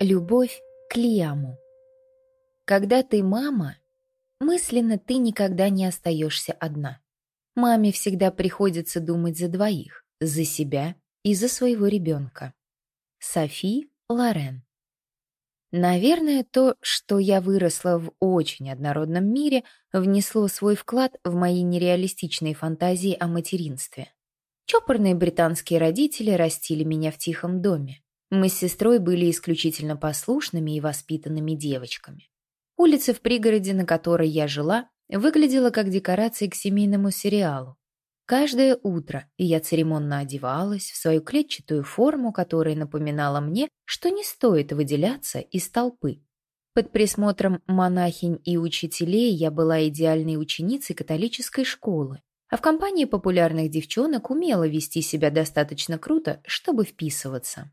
Любовь к Лиаму. Когда ты мама, мысленно ты никогда не остаешься одна. Маме всегда приходится думать за двоих, за себя и за своего ребенка. Софи Лорен. Наверное, то, что я выросла в очень однородном мире, внесло свой вклад в мои нереалистичные фантазии о материнстве. Чопорные британские родители растили меня в тихом доме. Мы с сестрой были исключительно послушными и воспитанными девочками. Улица в пригороде, на которой я жила, выглядела как декорация к семейному сериалу. Каждое утро я церемонно одевалась в свою клетчатую форму, которая напоминала мне, что не стоит выделяться из толпы. Под присмотром монахинь и учителей я была идеальной ученицей католической школы, а в компании популярных девчонок умела вести себя достаточно круто, чтобы вписываться.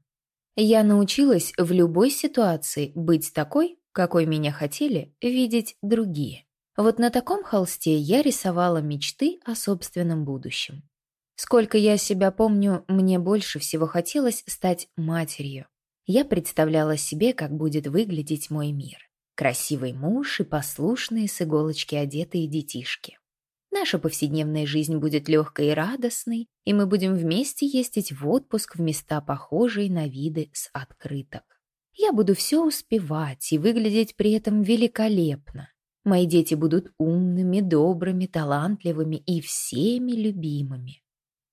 Я научилась в любой ситуации быть такой, какой меня хотели видеть другие. Вот на таком холсте я рисовала мечты о собственном будущем. Сколько я себя помню, мне больше всего хотелось стать матерью. Я представляла себе, как будет выглядеть мой мир. Красивый муж и послушные с иголочки одетые детишки. Наша повседневная жизнь будет легкой и радостной, и мы будем вместе ездить в отпуск в места, похожие на виды с открыток. Я буду все успевать и выглядеть при этом великолепно. Мои дети будут умными, добрыми, талантливыми и всеми любимыми.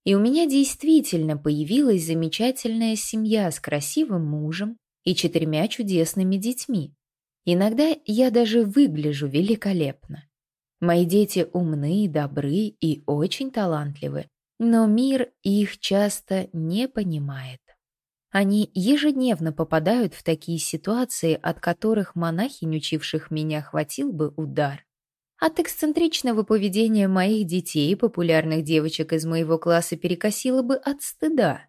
И у меня действительно появилась замечательная семья с красивым мужем и четырьмя чудесными детьми. Иногда я даже выгляжу великолепно. Мои дети умны, добры и очень талантливы, но мир их часто не понимает. Они ежедневно попадают в такие ситуации, от которых монахинь, учивших меня, хватил бы удар. От эксцентричного поведения моих детей популярных девочек из моего класса перекосило бы от стыда.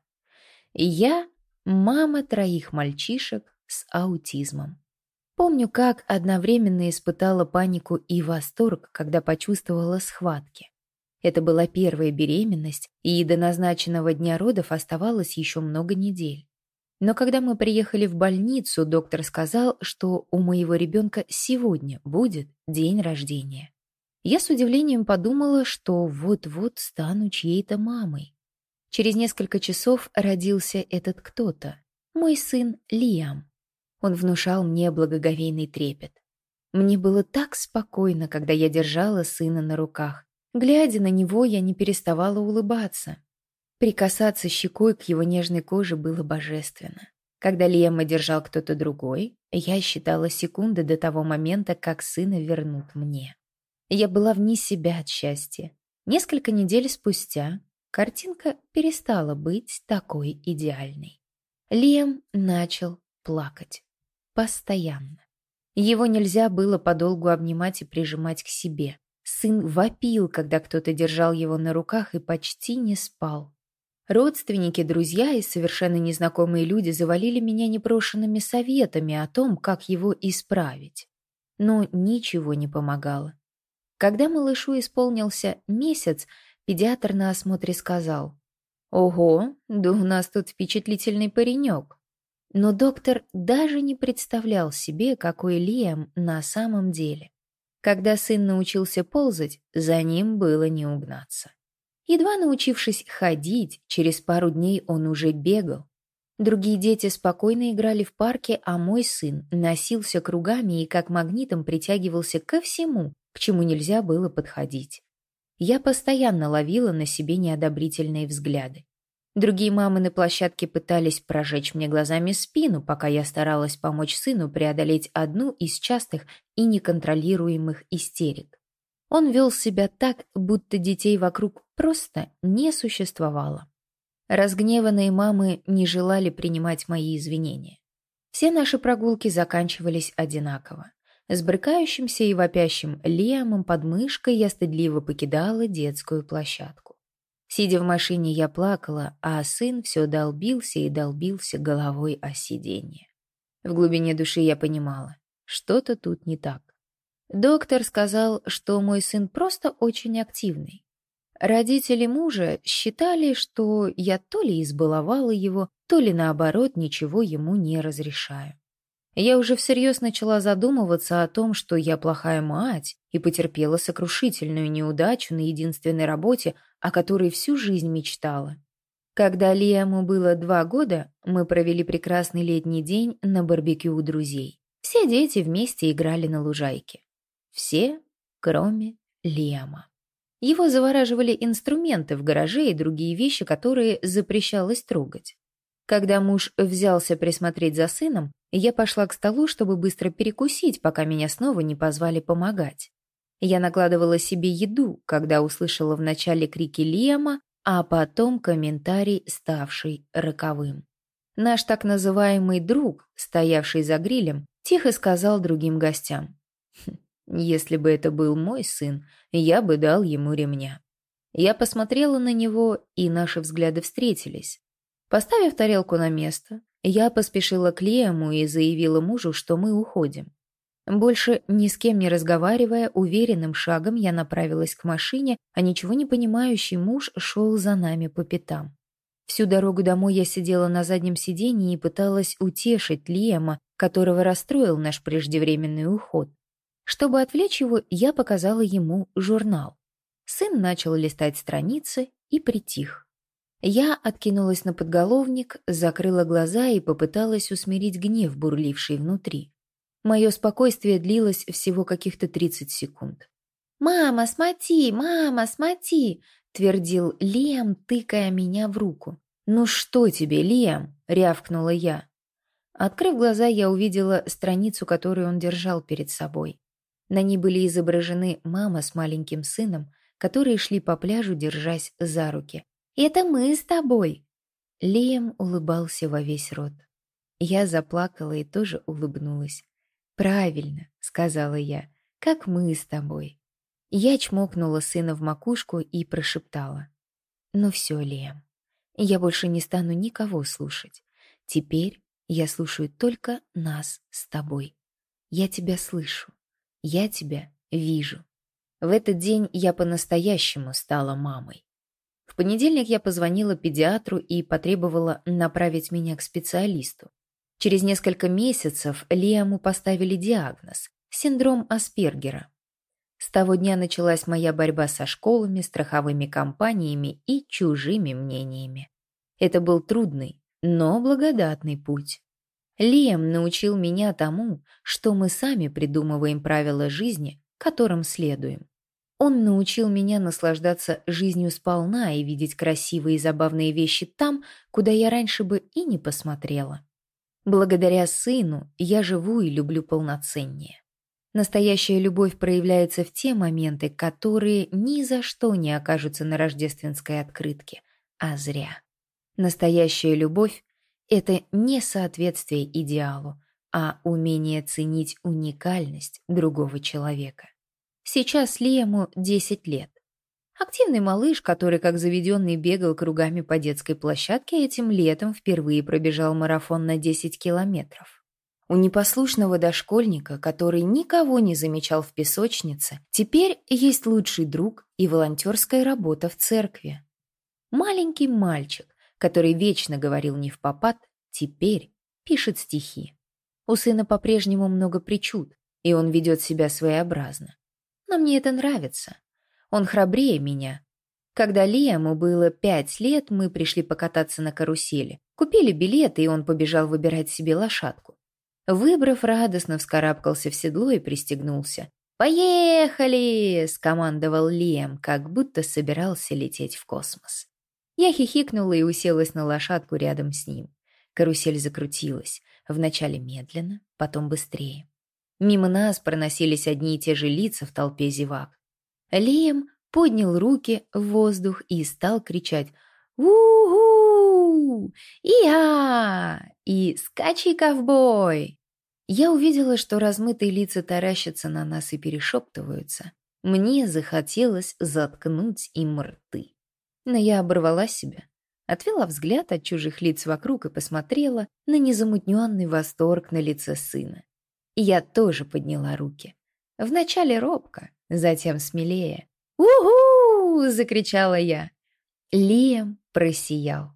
Я — мама троих мальчишек с аутизмом. Помню, как одновременно испытала панику и восторг, когда почувствовала схватки. Это была первая беременность, и до назначенного дня родов оставалось еще много недель. Но когда мы приехали в больницу, доктор сказал, что у моего ребенка сегодня будет день рождения. Я с удивлением подумала, что вот-вот стану чьей-то мамой. Через несколько часов родился этот кто-то, мой сын Лиам. Он внушал мне благоговейный трепет. Мне было так спокойно, когда я держала сына на руках. Глядя на него, я не переставала улыбаться. Прикасаться щекой к его нежной коже было божественно. Когда Лема держал кто-то другой, я считала секунды до того момента, как сына вернут мне. Я была вне себя от счастья. Несколько недель спустя картинка перестала быть такой идеальной. Лем начал плакать. Постоянно. Его нельзя было подолгу обнимать и прижимать к себе. Сын вопил, когда кто-то держал его на руках и почти не спал. Родственники, друзья и совершенно незнакомые люди завалили меня непрошенными советами о том, как его исправить. Но ничего не помогало. Когда малышу исполнился месяц, педиатр на осмотре сказал, «Ого, да у нас тут впечатлительный паренек». Но доктор даже не представлял себе, какой Лиам на самом деле. Когда сын научился ползать, за ним было не угнаться. Едва научившись ходить, через пару дней он уже бегал. Другие дети спокойно играли в парке, а мой сын носился кругами и как магнитом притягивался ко всему, к чему нельзя было подходить. Я постоянно ловила на себе неодобрительные взгляды. Другие мамы на площадке пытались прожечь мне глазами спину, пока я старалась помочь сыну преодолеть одну из частых и неконтролируемых истерик. Он вел себя так, будто детей вокруг просто не существовало. Разгневанные мамы не желали принимать мои извинения. Все наши прогулки заканчивались одинаково. С брыкающимся и вопящим Лиамом под мышкой я стыдливо покидала детскую площадку. Сидя в машине, я плакала, а сын все долбился и долбился головой о сиденье. В глубине души я понимала, что-то тут не так. Доктор сказал, что мой сын просто очень активный. Родители мужа считали, что я то ли избаловала его, то ли наоборот ничего ему не разрешаю. Я уже всерьез начала задумываться о том, что я плохая мать и потерпела сокрушительную неудачу на единственной работе, о которой всю жизнь мечтала. Когда Лиаму было два года, мы провели прекрасный летний день на барбекю у друзей. Все дети вместе играли на лужайке. Все, кроме Лиама. Его завораживали инструменты в гараже и другие вещи, которые запрещалось трогать. Когда муж взялся присмотреть за сыном, я пошла к столу, чтобы быстро перекусить, пока меня снова не позвали помогать. Я накладывала себе еду, когда услышала вначале крики Лиама, а потом комментарий, ставший роковым. Наш так называемый друг, стоявший за грилем, тихо сказал другим гостям. «Хм, «Если бы это был мой сын, я бы дал ему ремня». Я посмотрела на него, и наши взгляды встретились. Поставив тарелку на место, я поспешила к Лиаму и заявила мужу, что мы уходим. Больше ни с кем не разговаривая, уверенным шагом я направилась к машине, а ничего не понимающий муж шел за нами по пятам. Всю дорогу домой я сидела на заднем сиденье и пыталась утешить Лиама, которого расстроил наш преждевременный уход. Чтобы отвлечь его, я показала ему журнал. Сын начал листать страницы и притих. Я откинулась на подголовник, закрыла глаза и попыталась усмирить гнев, бурливший внутри. Мое спокойствие длилось всего каких-то 30 секунд. «Мама, смотри, мама, смотри!» — твердил Лиам, тыкая меня в руку. «Ну что тебе, Лиам?» — рявкнула я. Открыв глаза, я увидела страницу, которую он держал перед собой. На ней были изображены мама с маленьким сыном, которые шли по пляжу, держась за руки. Это мы с тобой!» Лиам улыбался во весь рот. Я заплакала и тоже улыбнулась. «Правильно», — сказала я, — «как мы с тобой». Я чмокнула сына в макушку и прошептала. «Ну все, Лиам, я больше не стану никого слушать. Теперь я слушаю только нас с тобой. Я тебя слышу. Я тебя вижу». В этот день я по-настоящему стала мамой. В понедельник я позвонила педиатру и потребовала направить меня к специалисту. Через несколько месяцев Лиаму поставили диагноз – синдром Аспергера. С того дня началась моя борьба со школами, страховыми компаниями и чужими мнениями. Это был трудный, но благодатный путь. Лиам научил меня тому, что мы сами придумываем правила жизни, которым следуем. Он научил меня наслаждаться жизнью сполна и видеть красивые и забавные вещи там, куда я раньше бы и не посмотрела. Благодаря сыну я живу и люблю полноценнее. Настоящая любовь проявляется в те моменты, которые ни за что не окажутся на рождественской открытке, а зря. Настоящая любовь — это не соответствие идеалу, а умение ценить уникальность другого человека. Сейчас Лиему 10 лет. Активный малыш, который как заведенный бегал кругами по детской площадке, этим летом впервые пробежал марафон на 10 километров. У непослушного дошкольника, который никого не замечал в песочнице, теперь есть лучший друг и волонтерская работа в церкви. Маленький мальчик, который вечно говорил не в попад, теперь пишет стихи. У сына по-прежнему много причуд, и он ведет себя своеобразно но мне это нравится. Он храбрее меня. Когда Лиаму было пять лет, мы пришли покататься на карусели. Купили билеты, и он побежал выбирать себе лошадку. Выбрав, радостно вскарабкался в седло и пристегнулся. «Поехали!» — скомандовал Лиам, как будто собирался лететь в космос. Я хихикнула и уселась на лошадку рядом с ним. Карусель закрутилась, вначале медленно, потом быстрее. Мимо нас проносились одни и те же лица в толпе зевак. Лием поднял руки в воздух и стал кричать «У-у! И-а! И скачи, ковбой!» Я увидела, что размытые лица таращатся на нас и перешептываются. Мне захотелось заткнуть им рты. Но я оборвала себя, отвела взгляд от чужих лиц вокруг и посмотрела на незамутненный восторг на лице сына. Я тоже подняла руки. Вначале робко, затем смелее. «Уху!» — закричала я. Лиам просиял.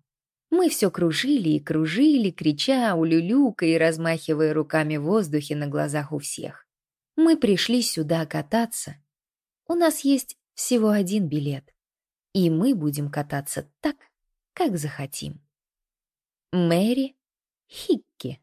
Мы все кружили и кружили, крича, улюлюка и размахивая руками в воздухе на глазах у всех. Мы пришли сюда кататься. У нас есть всего один билет, и мы будем кататься так, как захотим. Мэри Хикки